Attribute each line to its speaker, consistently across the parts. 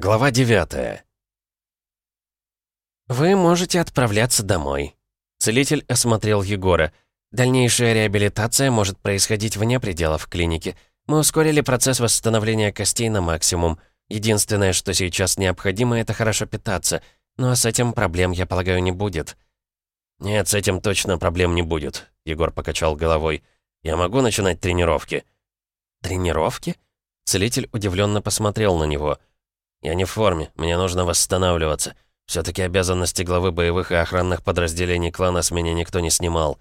Speaker 1: Глава 9 «Вы можете отправляться домой». Целитель осмотрел Егора. «Дальнейшая реабилитация может происходить вне пределов клиники. Мы ускорили процесс восстановления костей на максимум. Единственное, что сейчас необходимо, это хорошо питаться. Ну а с этим проблем, я полагаю, не будет».
Speaker 2: «Нет, с этим точно проблем не будет», — Егор покачал головой. «Я могу начинать тренировки?»
Speaker 1: «Тренировки?» Целитель удивленно посмотрел на него.
Speaker 2: «Я не в форме, мне нужно восстанавливаться. Все-таки обязанности главы боевых и охранных подразделений клана с меня никто не снимал».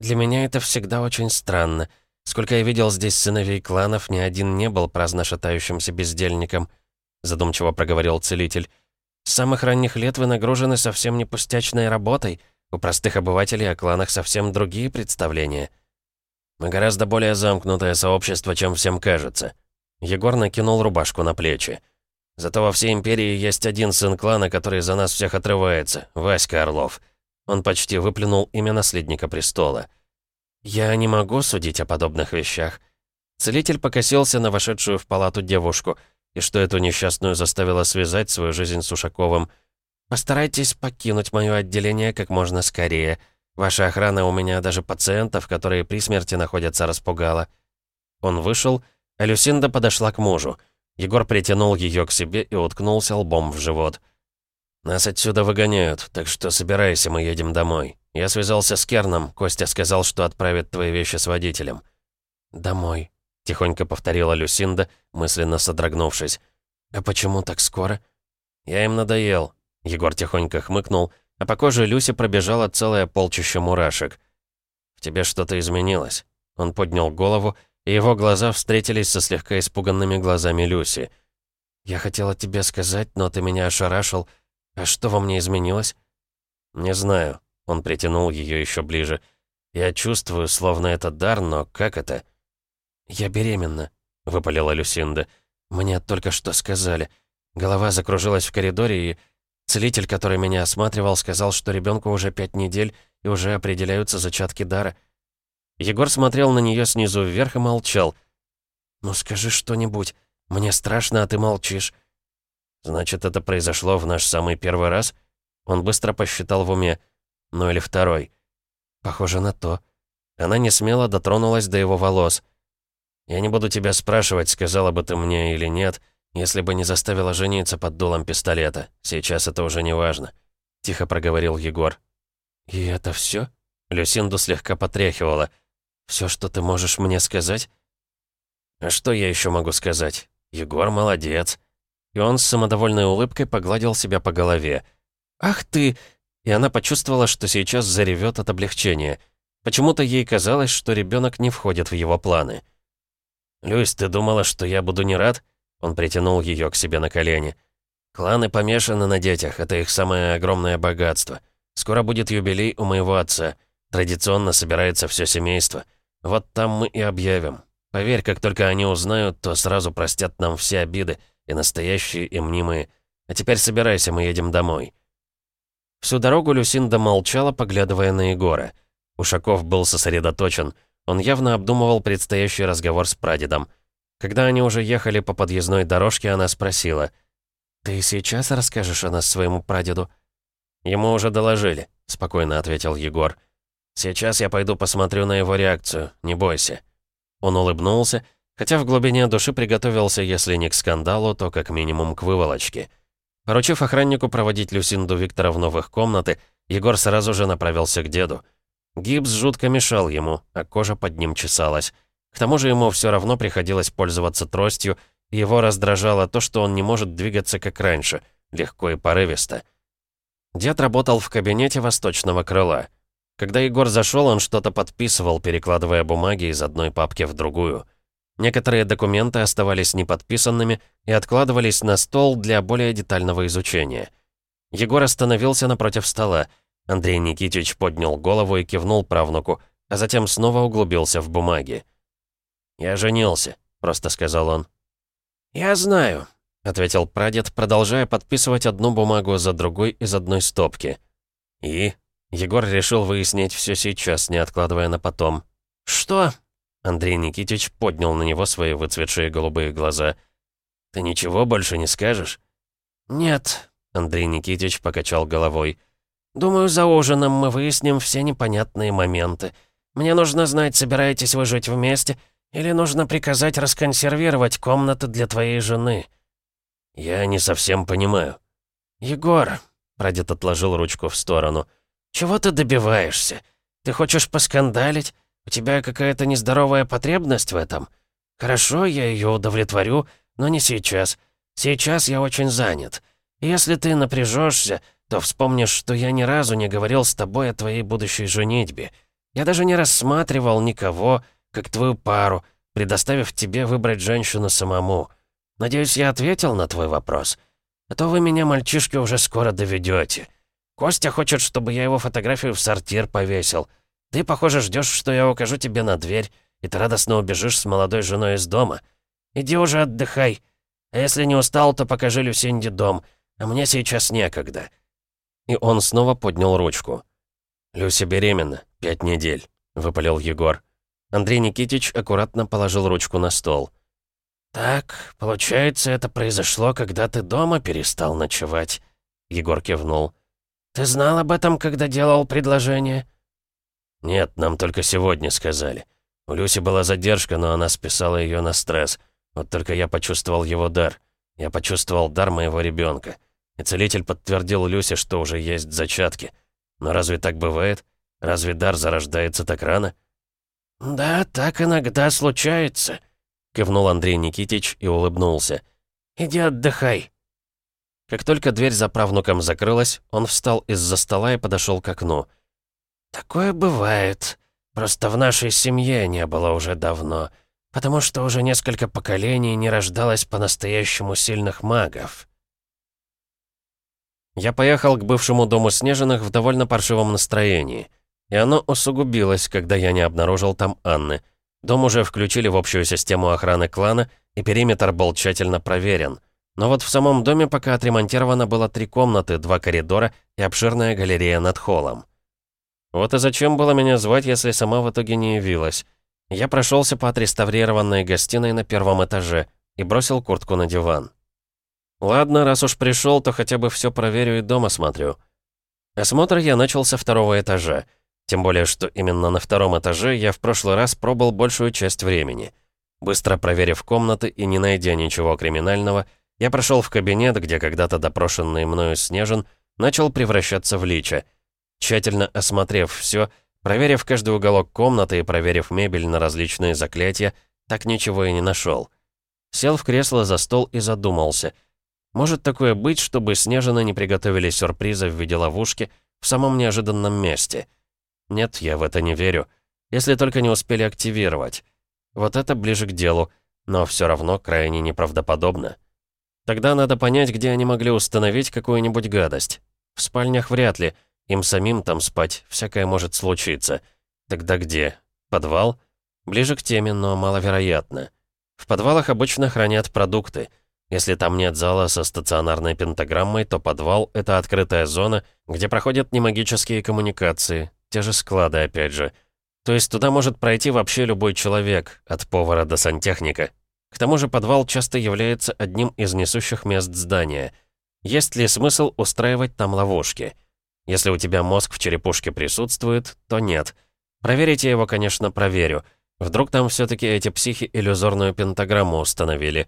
Speaker 1: «Для меня это всегда очень странно. Сколько я видел здесь сыновей кланов, ни один не был праздно шатающимся бездельником», задумчиво проговорил целитель. «С самых ранних лет вы нагружены совсем не пустячной работой. У простых обывателей о кланах совсем другие представления».
Speaker 2: «Мы гораздо более замкнутое сообщество, чем всем кажется».
Speaker 1: Егор накинул рубашку на плечи.
Speaker 2: Зато во всей Империи есть один сын клана, который за нас всех отрывается, Васька Орлов.
Speaker 1: Он почти выплюнул имя наследника престола. «Я не могу судить о подобных вещах». Целитель покосился на вошедшую в палату девушку, и что эту несчастную заставило связать свою жизнь с Ушаковым. «Постарайтесь покинуть мое отделение как можно скорее. Ваша охрана у меня даже пациентов, которые при смерти находятся, распугала». Он вышел, а Люсинда подошла к мужу. Егор притянул ее к себе и уткнулся лбом в живот.
Speaker 2: «Нас отсюда выгоняют, так что собирайся, мы едем домой. Я связался с Керном, Костя сказал, что отправит твои вещи с водителем».
Speaker 1: «Домой», — тихонько повторила Люсинда, мысленно содрогнувшись. «А почему так скоро?»
Speaker 2: «Я им надоел», — Егор тихонько хмыкнул, а по коже Люси пробежало целое полчище мурашек. «В тебе что-то изменилось». Он поднял голову его глаза встретились со слегка испуганными глазами Люси.
Speaker 1: «Я хотела тебе сказать, но ты меня ошарашил. А что во мне изменилось?»
Speaker 2: «Не знаю». Он притянул ее еще ближе. «Я чувствую, словно это дар, но как это?»
Speaker 1: «Я беременна», — выпалила Люсинда. «Мне только что сказали. Голова закружилась в коридоре, и целитель, который меня осматривал, сказал, что ребенку уже пять недель и уже определяются зачатки дара. Егор смотрел на нее снизу вверх и молчал. «Ну скажи что-нибудь. Мне страшно, а ты молчишь».
Speaker 2: «Значит, это произошло в наш самый первый раз?» Он быстро посчитал в уме. «Ну или второй?»
Speaker 1: «Похоже на то». Она не смело дотронулась до его волос.
Speaker 2: «Я не буду тебя спрашивать, сказала бы ты мне или нет, если бы не заставила жениться под дулом пистолета. Сейчас это уже не важно», — тихо проговорил Егор.
Speaker 1: «И это все? Люсинду слегка потряхивала. Все, что ты можешь мне сказать?»
Speaker 2: «А что я еще могу сказать? Егор молодец».
Speaker 1: И он с самодовольной улыбкой погладил себя по голове. «Ах ты!» И она почувствовала, что сейчас заревет от облегчения. Почему-то ей казалось, что ребенок не входит в его планы.
Speaker 2: «Люсь, ты думала, что я буду не рад?» Он притянул ее к себе на колени. «Кланы помешаны на детях, это их самое огромное богатство. Скоро будет юбилей у моего отца. Традиционно собирается все семейство. Вот там мы и объявим. Поверь, как только они узнают, то сразу простят нам все обиды, и настоящие, и мнимые. А теперь собирайся, мы едем домой».
Speaker 1: Всю дорогу Люсинда молчала, поглядывая на Егора. Ушаков был сосредоточен. Он явно обдумывал предстоящий разговор с прадедом. Когда они уже ехали по подъездной дорожке, она спросила. «Ты сейчас расскажешь о нас своему прадеду?»
Speaker 2: «Ему уже доложили», — спокойно ответил Егор. «Сейчас я пойду посмотрю на его реакцию, не бойся».
Speaker 1: Он улыбнулся, хотя в глубине души приготовился, если не к скандалу, то как минимум к выволочке. Поручив охраннику проводить Люсинду Викторовну в их комнаты, Егор сразу же направился к деду. Гипс жутко мешал ему, а кожа под ним чесалась. К тому же ему все равно приходилось пользоваться тростью, и его раздражало то, что он не может двигаться как раньше, легко и порывисто. Дед работал в кабинете восточного крыла. Когда Егор зашел, он что-то подписывал, перекладывая бумаги из одной папки в другую. Некоторые документы оставались неподписанными и откладывались на стол для более детального изучения. Егор остановился напротив стола. Андрей Никитич поднял голову и кивнул правнуку, а затем снова углубился в бумаги.
Speaker 2: «Я женился», — просто сказал он.
Speaker 1: «Я знаю», — ответил прадед, продолжая подписывать одну бумагу за другой из одной стопки.
Speaker 2: «И?»
Speaker 1: Егор решил выяснить все сейчас, не откладывая на потом.
Speaker 2: «Что?»
Speaker 1: Андрей Никитич поднял на него свои выцветшие голубые глаза.
Speaker 2: Ты ничего больше не скажешь?»
Speaker 1: «Нет», — Андрей Никитич покачал головой. «Думаю, за ужином мы выясним все непонятные моменты. Мне нужно знать, собираетесь вы жить вместе, или нужно приказать расконсервировать комнаты для твоей жены».
Speaker 2: «Я не совсем понимаю».
Speaker 1: «Егор», — прадед отложил ручку в сторону, — «чего ты добиваешься? Ты хочешь поскандалить? У тебя какая-то нездоровая потребность в этом? Хорошо, я ее удовлетворю, но не сейчас. Сейчас я очень занят. Если ты напряжешься, то вспомнишь, что я ни разу не говорил с тобой о твоей будущей женитьбе. Я даже не рассматривал никого, как твою пару, предоставив тебе выбрать женщину самому. Надеюсь, я ответил на твой вопрос. А то вы меня, мальчишки, уже скоро доведете. Костя хочет, чтобы я его фотографию в сортир повесил. Ты, похоже, ждешь, что я укажу тебе на дверь, и ты радостно убежишь с молодой женой из дома. Иди уже отдыхай. А если не устал, то покажи Люсинде дом. А мне сейчас некогда». И он снова поднял ручку.
Speaker 2: «Люся беременна. Пять недель», — выпалил Егор.
Speaker 1: Андрей Никитич аккуратно положил ручку на стол. «Так, получается, это произошло, когда ты дома перестал ночевать?» Егор кивнул. «Ты знал об этом, когда делал предложение?»
Speaker 2: «Нет, нам только сегодня сказали. У Люси была задержка, но она списала ее на стресс. Вот только я почувствовал его дар. Я почувствовал дар моего ребенка. И целитель подтвердил Люсе, что уже есть зачатки. Но разве так бывает? Разве дар зарождается так рано?»
Speaker 1: «Да, так иногда случается», — кивнул Андрей Никитич и улыбнулся. «Иди отдыхай». Как только дверь за правнуком закрылась, он встал из-за стола и подошел к окну. «Такое бывает. Просто в нашей семье не было уже давно, потому что уже несколько поколений не рождалось по-настоящему сильных магов». Я поехал к бывшему дому Снежиных в довольно паршивом настроении. И оно усугубилось, когда я не обнаружил там Анны. Дом уже включили в общую систему охраны клана, и периметр был тщательно проверен. Но вот в самом доме пока отремонтировано было три комнаты, два коридора и обширная галерея над холлом. Вот и зачем было меня звать, если сама в итоге не явилась. Я прошелся по отреставрированной гостиной на первом этаже и бросил куртку на диван. Ладно, раз уж пришел, то хотя бы все проверю и дома смотрю. Осмотр я начал со второго этажа. Тем более, что именно на втором этаже я в прошлый раз пробыл большую часть времени. Быстро проверив комнаты и не найдя ничего криминального, я прошел в кабинет, где когда-то допрошенный мною Снежин начал превращаться в лича. Тщательно осмотрев все, проверив каждый уголок комнаты и проверив мебель на различные заклятия, так ничего и не нашел. Сел в кресло за стол и задумался. Может такое быть, чтобы Снежины не приготовили сюрприза в виде ловушки в самом неожиданном месте — нет, я в это не верю. Если только не успели активировать. Вот это ближе к делу, но все равно крайне неправдоподобно. Тогда надо понять, где они могли установить какую-нибудь гадость. В спальнях вряд ли. Им самим там спать, всякое может случиться. Тогда где? Подвал? Ближе к теме, но маловероятно. В подвалах обычно хранят продукты. Если там нет зала со стационарной пентаграммой, то подвал — это открытая зона, где проходят немагические коммуникации, те же склады, опять же. То есть туда может пройти вообще любой человек, от повара до сантехника. К тому же подвал часто является одним из несущих мест здания. Есть ли смысл устраивать там ловушки? Если у тебя мозг в черепушке присутствует, то нет. Проверить я его, конечно, проверю. Вдруг там все таки эти психи иллюзорную пентаграмму установили.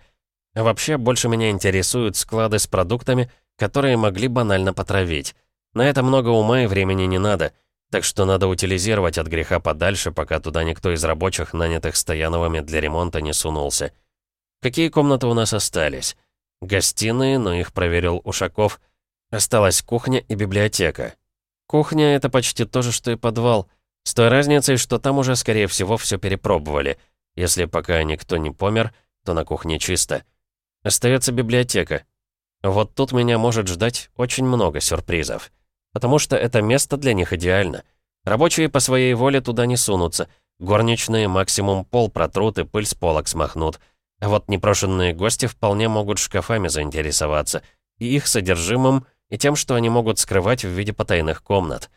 Speaker 1: А вообще, больше меня интересуют склады с продуктами, которые могли банально потравить. На это много ума и времени не надо — так что надо утилизировать от греха подальше, пока туда никто из рабочих, нанятых Стояновыми для ремонта, не сунулся. Какие комнаты у нас остались? Гостиные, но их проверил Ушаков. Осталась кухня и библиотека. Кухня — это почти то же, что и подвал. С той разницей, что там уже, скорее всего, все перепробовали. Если пока никто не помер, то на кухне чисто. Остается библиотека. Вот тут меня может ждать очень много сюрпризов потому что это место для них идеально. Рабочие по своей воле туда не сунутся, горничные максимум пол протрут и пыль с полок смахнут. А вот непрошенные гости вполне могут шкафами заинтересоваться, и их содержимым, и тем, что они могут скрывать в виде потайных комнат.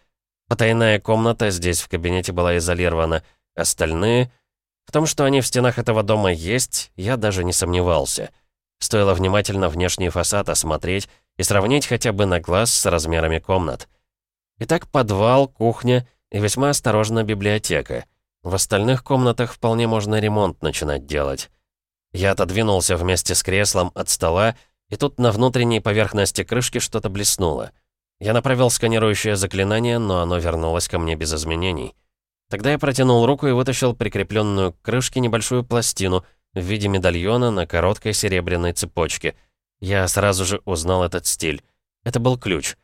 Speaker 1: Потайная комната здесь в кабинете была изолирована, остальные... В том, что они в стенах этого дома есть, я даже не сомневался. Стоило внимательно внешний фасад осмотреть и сравнить хотя бы на глаз с размерами комнат. Итак, подвал, кухня и весьма осторожно библиотека. В остальных комнатах вполне можно ремонт начинать делать. Я отодвинулся вместе с креслом от стола, и тут на внутренней поверхности крышки что-то блеснуло. Я направил сканирующее заклинание, но оно вернулось ко мне без изменений. Тогда я протянул руку и вытащил прикрепленную к крышке небольшую пластину в виде медальона на короткой серебряной цепочке. Я сразу же узнал этот стиль. Это был ключ.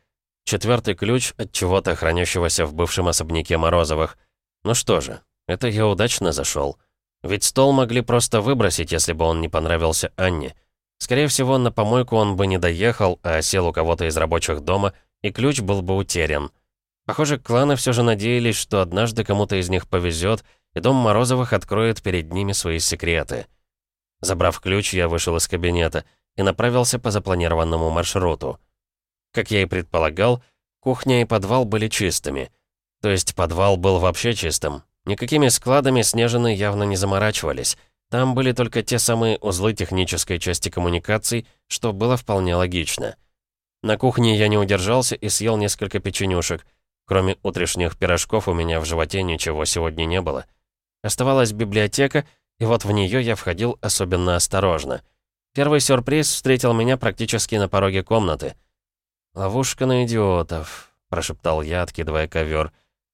Speaker 1: Четвертый ключ от чего-то хранящегося в бывшем особняке Морозовых. Ну что же, это я удачно зашел. Ведь стол могли просто выбросить, если бы он не понравился Анне. Скорее всего, на помойку он бы не доехал, а сел у кого-то из рабочих дома, и ключ был бы утерян. Похоже, кланы все же надеялись, что однажды кому-то из них повезет, и дом Морозовых откроет перед ними свои секреты. Забрав ключ, я вышел из кабинета и направился по запланированному маршруту. Как я и предполагал, кухня и подвал были чистыми. То есть подвал был вообще чистым. Никакими складами Снежины явно не заморачивались. Там были только те самые узлы технической части коммуникаций, что было вполне логично. На кухне я не удержался и съел несколько печенюшек — Кроме утрешних пирожков у меня в животе ничего сегодня не было. Оставалась библиотека, и вот в нее я входил особенно осторожно. Первый сюрприз встретил меня практически на пороге комнаты. «Ловушка на идиотов», — прошептал я, откидывая ковер.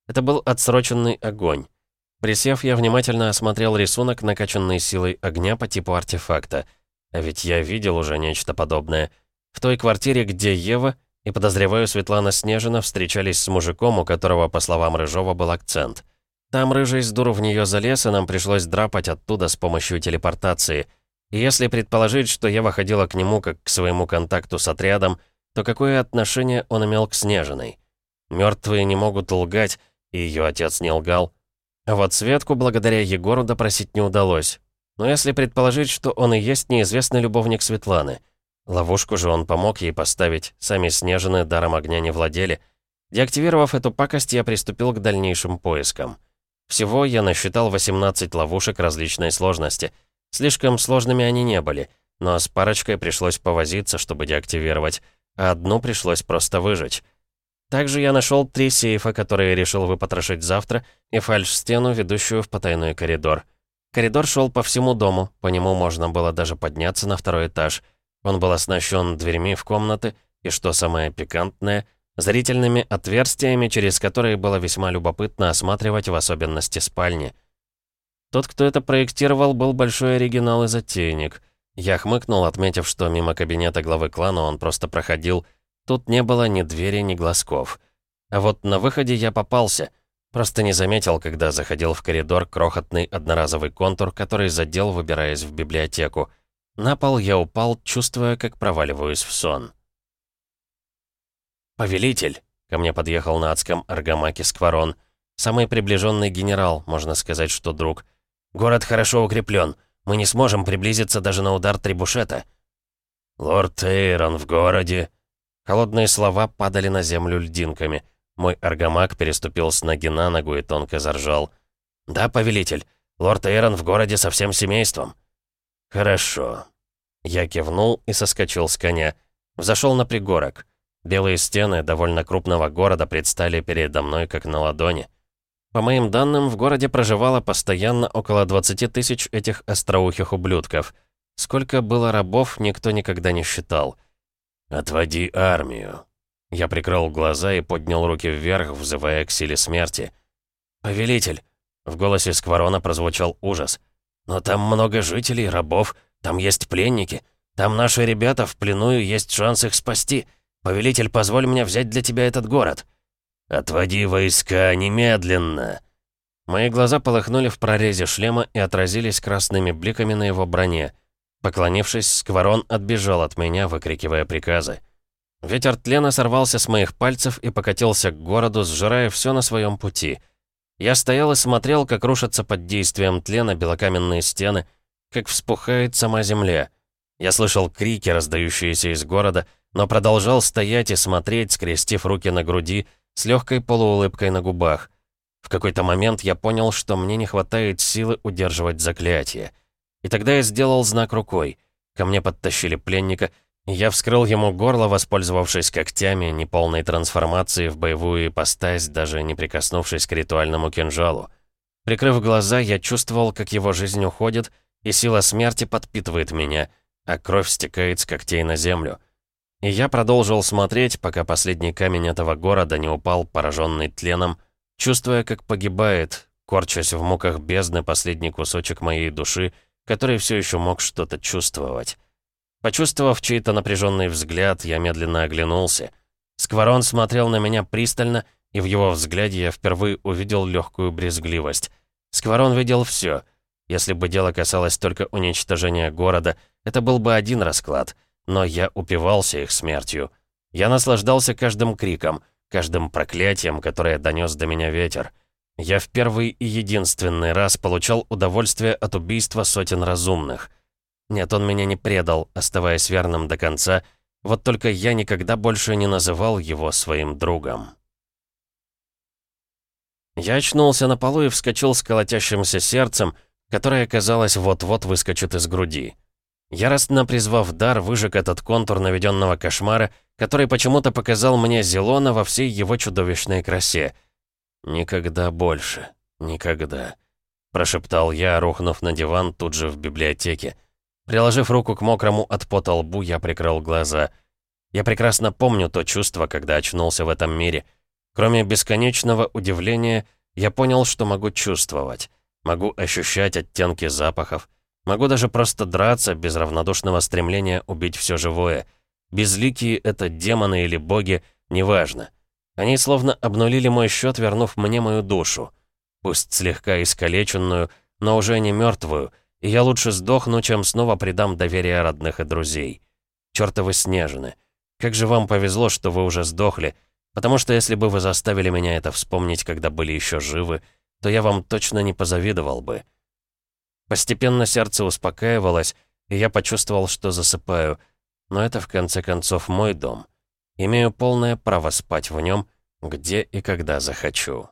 Speaker 1: Это был отсроченный огонь. Присев, я внимательно осмотрел рисунок, накачанный силой огня по типу артефакта. А ведь я видел уже нечто подобное. В той квартире, где Ева, и, подозреваю, Светлана Снежина встречались с мужиком, у которого, по словам Рыжова, был акцент. Там Рыжий с дуру в нее залез, и нам пришлось драпать оттуда с помощью телепортации. И если предположить, что я выходила к нему как к своему контакту с отрядом, то какое отношение он имел к Снежиной? Мертвые не могут лгать, и ее отец не лгал. А вот Светку благодаря Егору допросить не удалось. Но если предположить, что он и есть неизвестный любовник Светланы — Ловушку же он помог ей поставить, сами Снежины даром огня не владели. Деактивировав эту пакость, я приступил к дальнейшим поискам. Всего я насчитал 18 ловушек различной сложности. Слишком сложными они не были, но с парочкой пришлось повозиться, чтобы деактивировать, а одну пришлось просто выжечь. Также я нашел три сейфа, которые решил выпотрошить завтра, и фальш-стену, ведущую в потайной коридор. Коридор шел по всему дому, по нему можно было даже подняться на второй этаж — он был оснащен дверьми в комнаты и, что самое пикантное, зрительными отверстиями, через которые было весьма любопытно осматривать в особенности спальни. Тот, кто это проектировал, был большой оригинал и затейник. Я хмыкнул, отметив, что мимо кабинета главы клана он просто проходил. Тут не было ни двери, ни глазков. А вот на выходе я попался. Просто не заметил, когда заходил в коридор крохотный одноразовый контур, который задел, выбираясь в библиотеку. На пол я упал, чувствуя, как проваливаюсь в сон. «Повелитель!» — ко мне подъехал на адском аргамаке Скворон. «Самый приближенный генерал, можно сказать, что друг. Город хорошо укреплен. Мы не сможем приблизиться даже на удар трибушета».
Speaker 2: «Лорд Эйрон в городе».
Speaker 1: Холодные слова падали на землю льдинками. Мой аргамак переступил с ноги на ногу и тонко заржал. «Да, повелитель. Лорд Эйрон в городе со всем семейством».
Speaker 2: «Хорошо».
Speaker 1: Я кивнул и соскочил с коня. Взошел на пригорок. Белые стены довольно крупного города предстали передо мной как на ладони. По моим данным, в городе проживало постоянно около 20 тысяч этих остроухих ублюдков. Сколько было рабов, никто никогда не считал.
Speaker 2: «Отводи армию».
Speaker 1: Я прикрыл глаза и поднял руки вверх, взывая к силе смерти. «Повелитель!» В голосе Скворона прозвучал ужас. Но там много жителей, рабов, там есть пленники. Там наши ребята в плену, и есть шанс их спасти. Повелитель, позволь мне взять для тебя этот город».
Speaker 2: «Отводи войска немедленно!»
Speaker 1: Мои глаза полыхнули в прорезе шлема и отразились красными бликами на его броне. Поклонившись, Скворон отбежал от меня, выкрикивая приказы. Ветер тлена сорвался с моих пальцев и покатился к городу, сжирая все на своем пути — я стоял и смотрел, как рушатся под действием тлена белокаменные стены, как вспухает сама земля. Я слышал крики, раздающиеся из города, но продолжал стоять и смотреть, скрестив руки на груди, с легкой полуулыбкой на губах. В какой-то момент я понял, что мне не хватает силы удерживать заклятие. И тогда я сделал знак рукой. Ко мне подтащили пленника, и я вскрыл ему горло, воспользовавшись когтями неполной трансформации в боевую ипостась, даже не прикоснувшись к ритуальному кинжалу. Прикрыв глаза, я чувствовал, как его жизнь уходит, и сила смерти подпитывает меня, а кровь стекает с когтей на землю. И я продолжил смотреть, пока последний камень этого города не упал, пораженный тленом, чувствуя, как погибает, корчась в муках бездны последний кусочек моей души, который все еще мог что-то чувствовать. Почувствовав чей-то напряженный взгляд, я медленно оглянулся. Скворон смотрел на меня пристально, и в его взгляде я впервые увидел легкую брезгливость. Скворон видел все. Если бы дело касалось только уничтожения города, это был бы один расклад, но я упивался их смертью. Я наслаждался каждым криком, каждым проклятием, которое донес до меня ветер. Я в первый и единственный раз получал удовольствие от убийства сотен разумных. Нет, он меня не предал, оставаясь верным до конца, вот только я никогда больше не называл его своим другом. Я очнулся на полу и вскочил с колотящимся сердцем, которое, казалось, вот-вот выскочит из груди. Яростно призвав дар, выжег этот контур наведенного кошмара, который почему-то показал мне Зелона во всей его чудовищной красе. «Никогда больше. Никогда», — прошептал я, рухнув на диван тут же в библиотеке. Приложив руку к мокрому от пота лбу, я прикрыл глаза. Я прекрасно помню то чувство, когда очнулся в этом мире. Кроме бесконечного удивления, я понял, что могу чувствовать. Могу ощущать оттенки запахов. Могу даже просто драться без равнодушного стремления убить все живое. Безликие это демоны или боги, неважно. Они словно обнулили мой счет, вернув мне мою душу. Пусть слегка искалеченную, но уже не мертвую, и я лучше сдохну, чем снова предам доверие родных и друзей. Чёртовы снежины. Как же вам повезло, что вы уже сдохли, потому что если бы вы заставили меня это вспомнить, когда были еще живы, то я вам точно не позавидовал бы. Постепенно сердце успокаивалось, и я почувствовал, что засыпаю. Но это, в конце концов, мой дом. Имею полное право спать в нем, где и когда захочу.